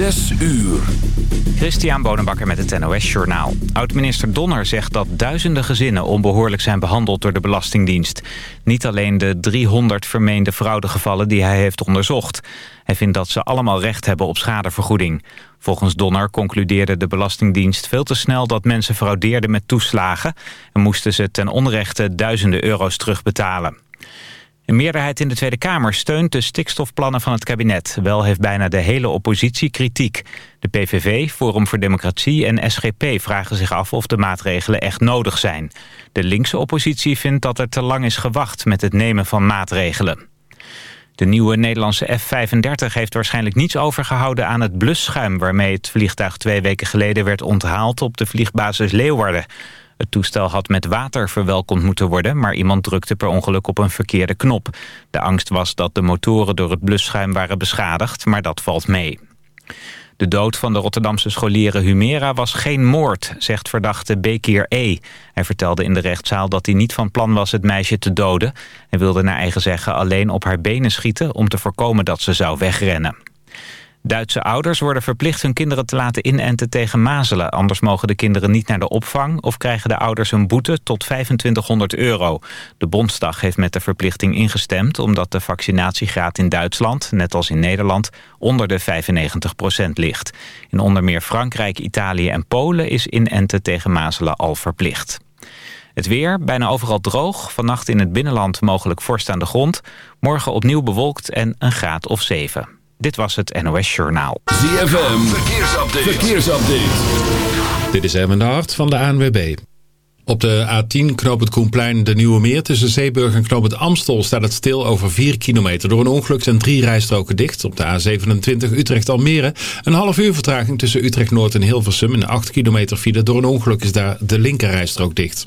Zes uur. Christian Bonenbakker met het NOS Journaal. Oud-minister Donner zegt dat duizenden gezinnen onbehoorlijk zijn behandeld door de Belastingdienst. Niet alleen de 300 vermeende fraudegevallen die hij heeft onderzocht. Hij vindt dat ze allemaal recht hebben op schadevergoeding. Volgens Donner concludeerde de Belastingdienst veel te snel dat mensen fraudeerden met toeslagen... en moesten ze ten onrechte duizenden euro's terugbetalen. Een meerderheid in de Tweede Kamer steunt de stikstofplannen van het kabinet. Wel heeft bijna de hele oppositie kritiek. De PVV, Forum voor Democratie en SGP vragen zich af of de maatregelen echt nodig zijn. De linkse oppositie vindt dat er te lang is gewacht met het nemen van maatregelen. De nieuwe Nederlandse F-35 heeft waarschijnlijk niets overgehouden aan het blusschuim... waarmee het vliegtuig twee weken geleden werd onthaald op de vliegbasis Leeuwarden. Het toestel had met water verwelkomd moeten worden... maar iemand drukte per ongeluk op een verkeerde knop. De angst was dat de motoren door het blusschuim waren beschadigd... maar dat valt mee. De dood van de Rotterdamse scholieren Humera was geen moord, zegt verdachte Bekir E. Hij vertelde in de rechtszaal dat hij niet van plan was het meisje te doden. Hij wilde naar eigen zeggen alleen op haar benen schieten om te voorkomen dat ze zou wegrennen. Duitse ouders worden verplicht hun kinderen te laten inenten tegen mazelen. Anders mogen de kinderen niet naar de opvang... of krijgen de ouders een boete tot 2500 euro. De Bondsdag heeft met de verplichting ingestemd... omdat de vaccinatiegraad in Duitsland, net als in Nederland... onder de 95% ligt. In onder meer Frankrijk, Italië en Polen... is inenten tegen mazelen al verplicht. Het weer, bijna overal droog. Vannacht in het binnenland mogelijk vorst aan de grond. Morgen opnieuw bewolkt en een graad of 7. Dit was het NOS Journaal. ZFM, verkeersupdate. verkeersupdate. Dit is Erwin de Hart van de ANWB. Op de A10 knoop het Koenplein de Nieuwe Meer. Tussen Zeeburg en knoop het Amstel staat het stil over 4 kilometer. Door een ongeluk zijn drie rijstroken dicht. Op de A27 Utrecht-Almere een half uur vertraging tussen Utrecht-Noord en Hilversum. En 8 kilometer file. Door een ongeluk is daar de linkerrijstrook dicht.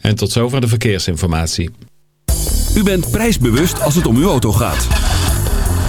En tot zover de verkeersinformatie. U bent prijsbewust als het om uw auto gaat.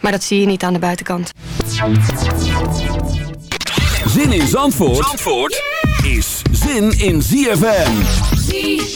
Maar dat zie je niet aan de buitenkant. Zin in Zandvoort, Zandvoort is zin in ZFM. ZFM.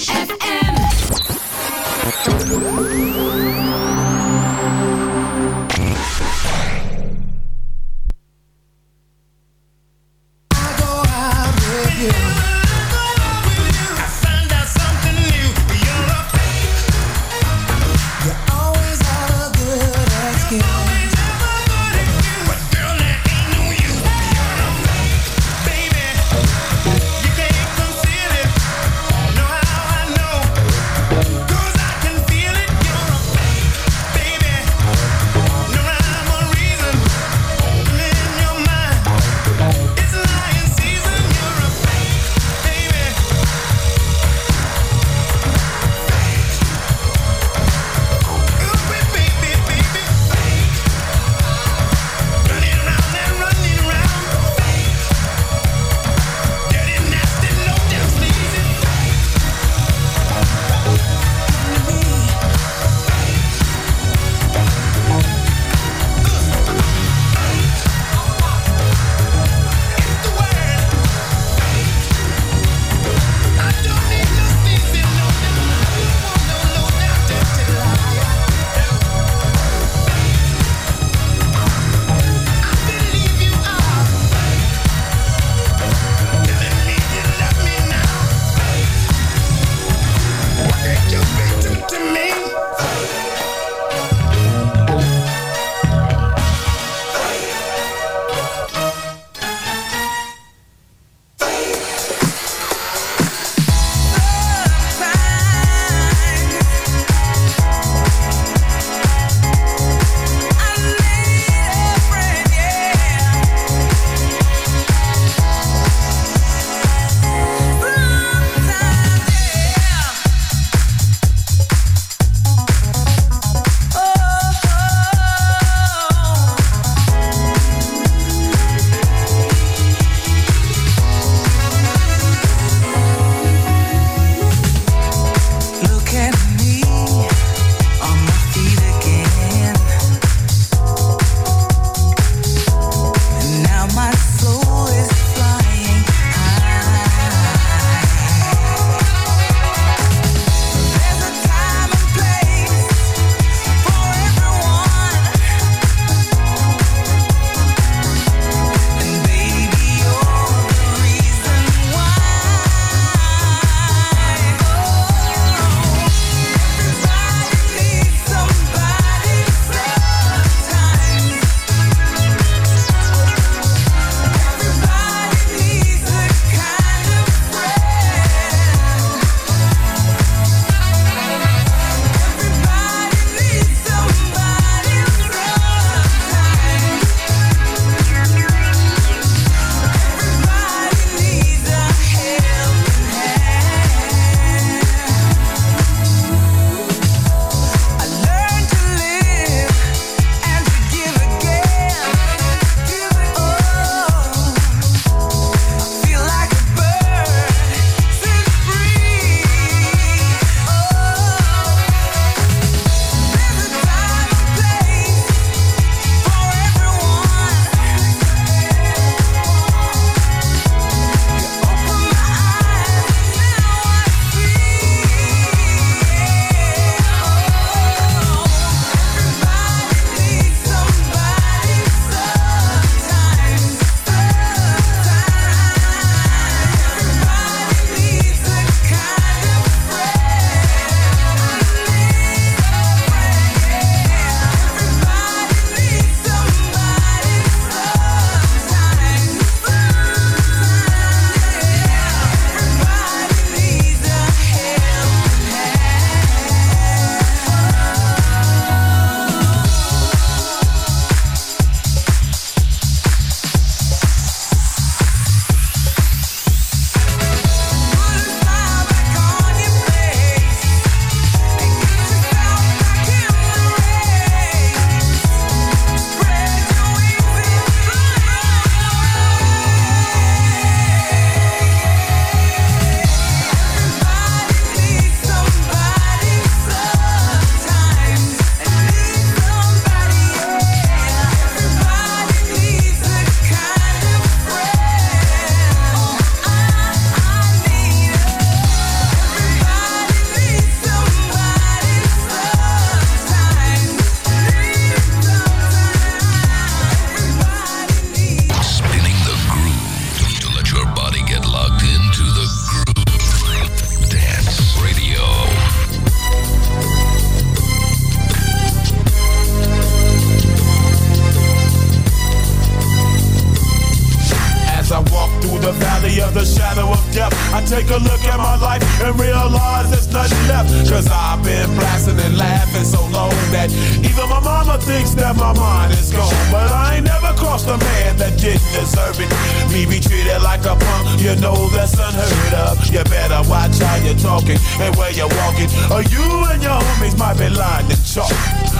Deserve it. Me be treated like a punk, you know that's unheard of. You better watch how you're talking and where you're walking, or you and your homies might be lying to chalk.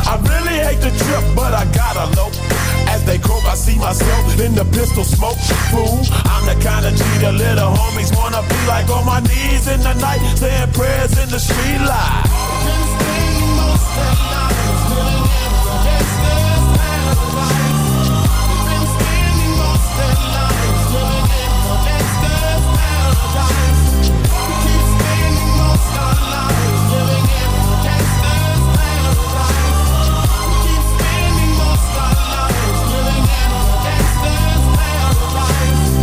I really hate the trip, but I gotta low. As they croak, I see myself in the pistol smoke. Fool, I'm the kind of G the little homies wanna be like on my knees in the night, saying prayers in the street light.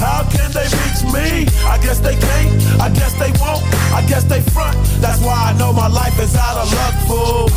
how can they reach me? I guess they can't, I guess they won't, I guess they front. That's why I know my life is out of luck, fool.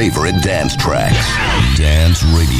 Favorite dance tracks. Dance Radio.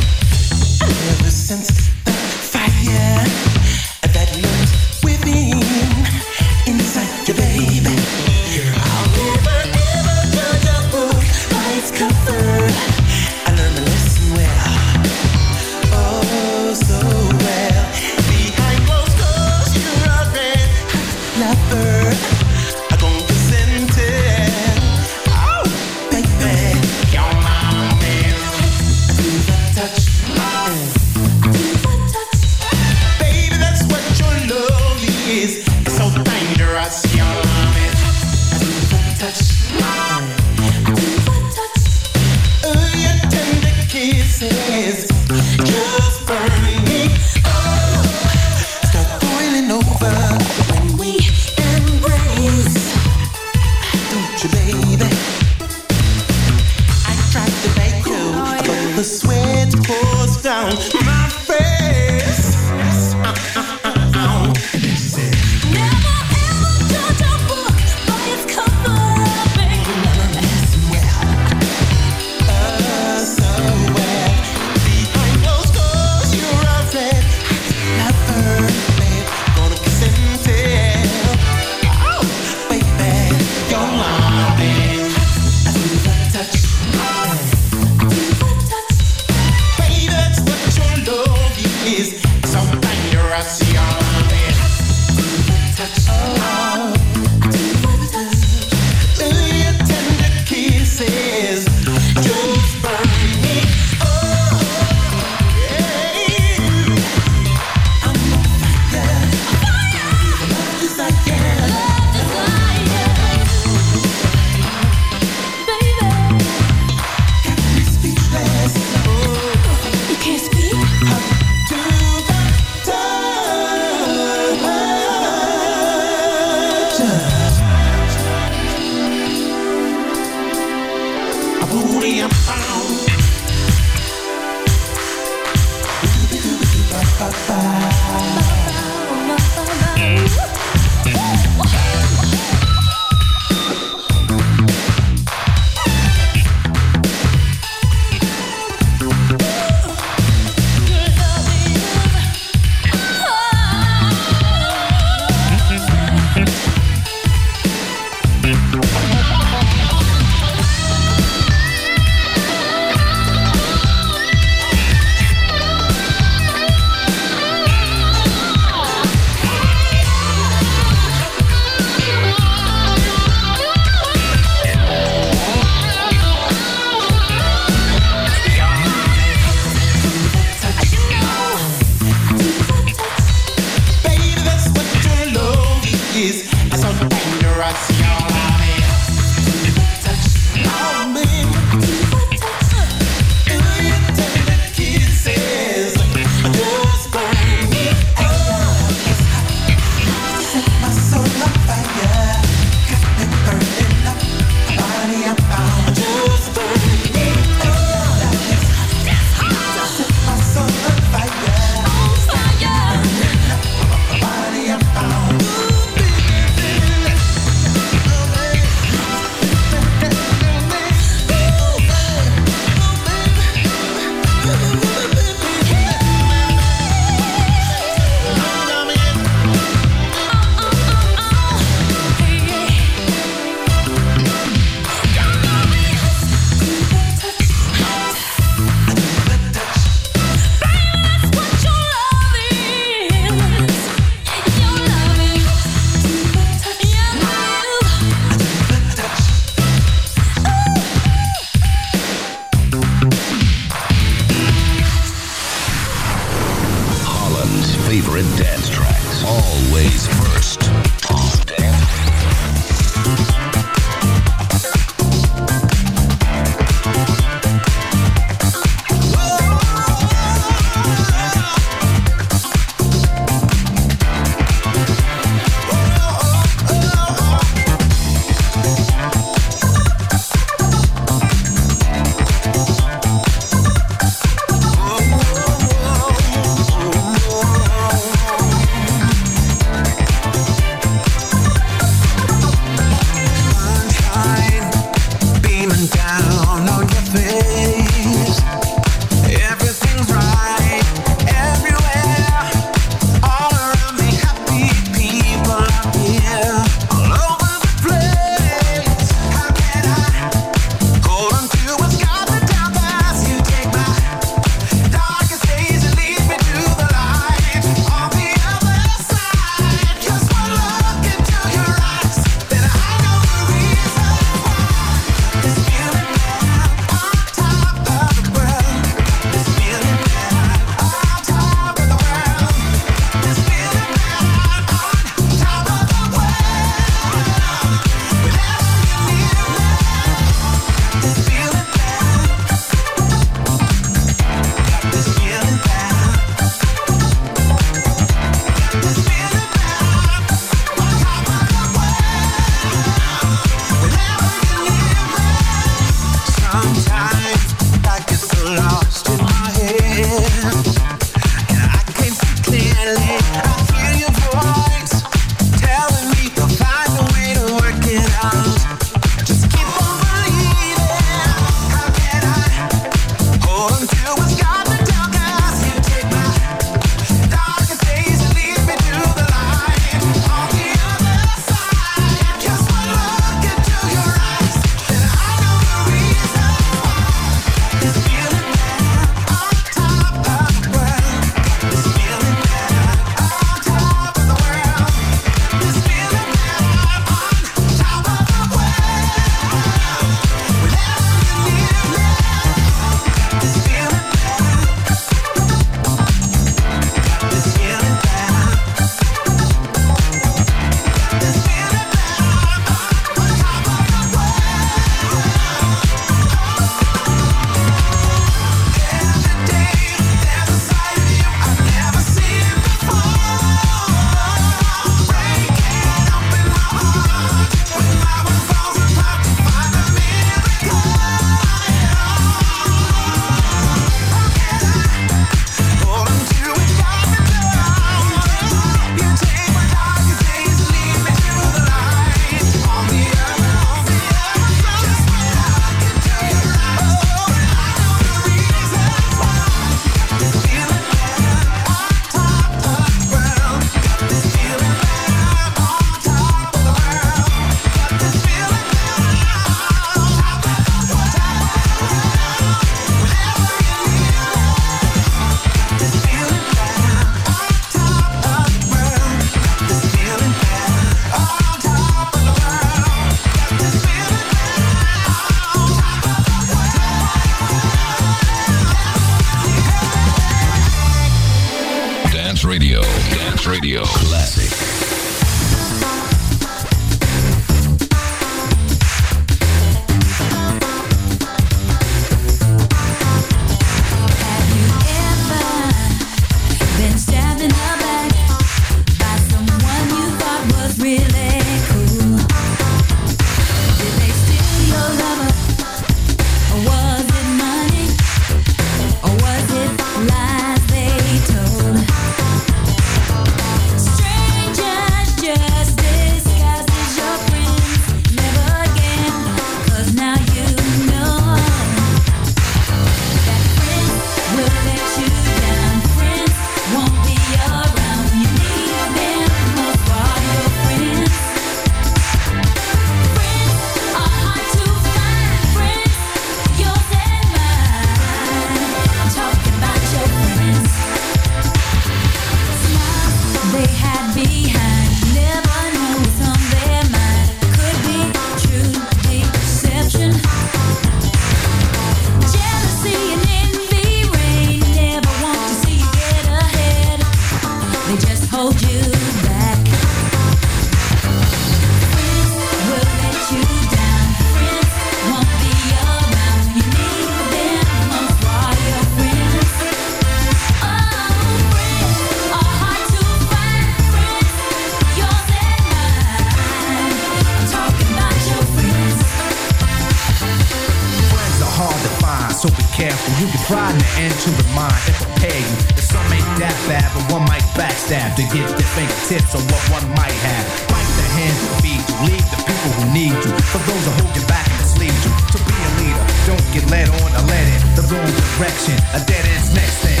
And you can pride the end to the mind if I pay you. If some ain't that bad, but one might backstab to get their fingertips on what one might have. Bite the hand that feed you, lead the people who need you. For those who hold you back and mislead you. To be a leader, don't get led on or led in the wrong direction. A dead end's next thing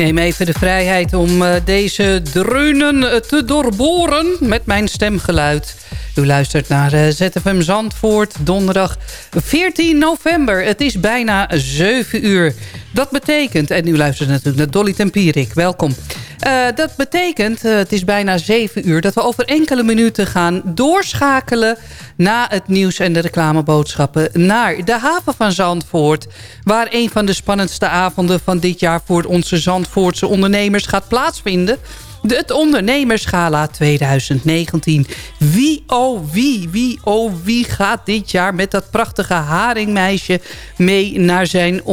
neem even de vrijheid om eh, deze dreunen eh, te doorboren met mijn stemgeluid. U luistert naar eh, ZFM Zandvoort, donderdag 14 november. Het is bijna 7 uur. Dat betekent, en u luistert natuurlijk naar Dolly Tempierik, welkom. Eh, dat betekent, eh, het is bijna 7 uur, dat we over enkele minuten gaan doorschakelen... na het nieuws en de reclameboodschappen naar de haven van Zandvoort... waar een van de spannendste avonden van dit jaar voor onze Zandvoortse ondernemers gaat plaatsvinden... De, het ondernemerschala 2019. Wie, oh wie, wie, oh wie gaat dit jaar met dat prachtige haringmeisje mee naar zijn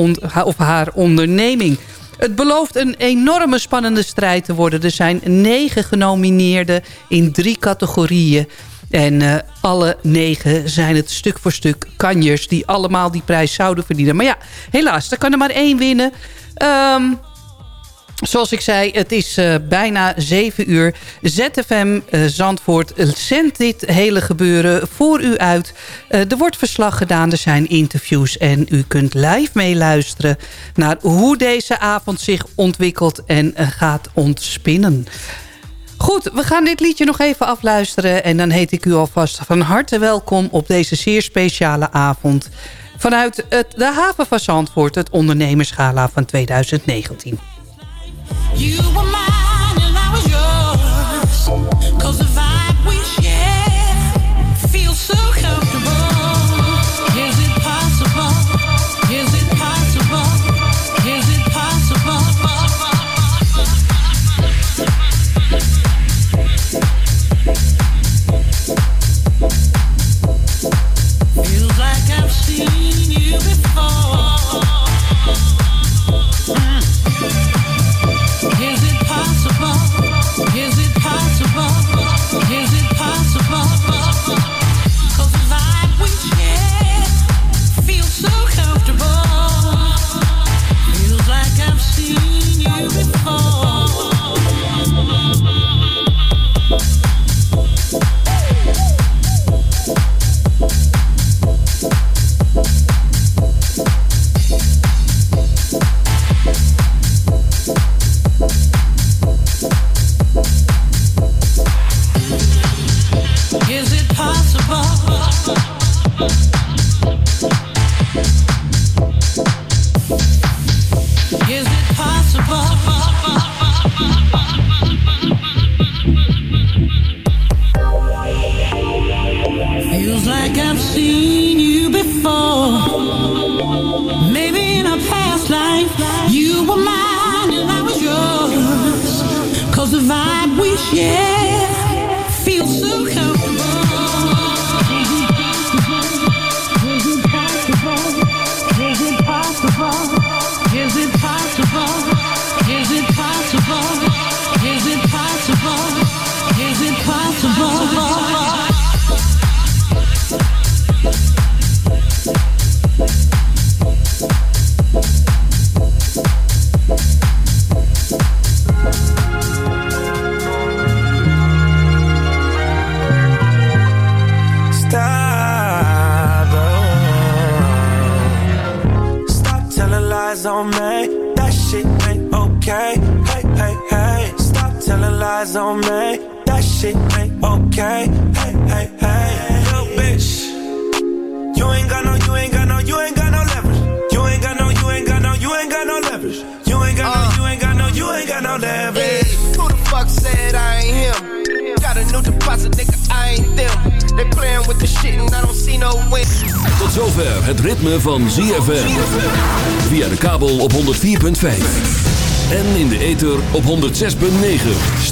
of haar onderneming? Het belooft een enorme spannende strijd te worden. Er zijn negen genomineerden in drie categorieën. En eh, alle negen zijn het stuk voor stuk kanjers... die allemaal die prijs zouden verdienen. Maar ja, helaas, er kan er maar één winnen. Ehm Zoals ik zei, het is eh, bijna 7 uur. ZFM eh, Zandvoort zendt dit hele gebeuren voor u uit. Eh, er wordt verslag gedaan, er zijn interviews... en u kunt live meeluisteren naar hoe deze avond zich ontwikkelt... en eh, gaat ontspinnen. Goed, we gaan dit liedje nog even afluisteren... en dan heet ik u alvast van harte welkom op deze zeer speciale avond... vanuit het, de haven van Zandvoort, het ondernemerschala van 2019. You were mine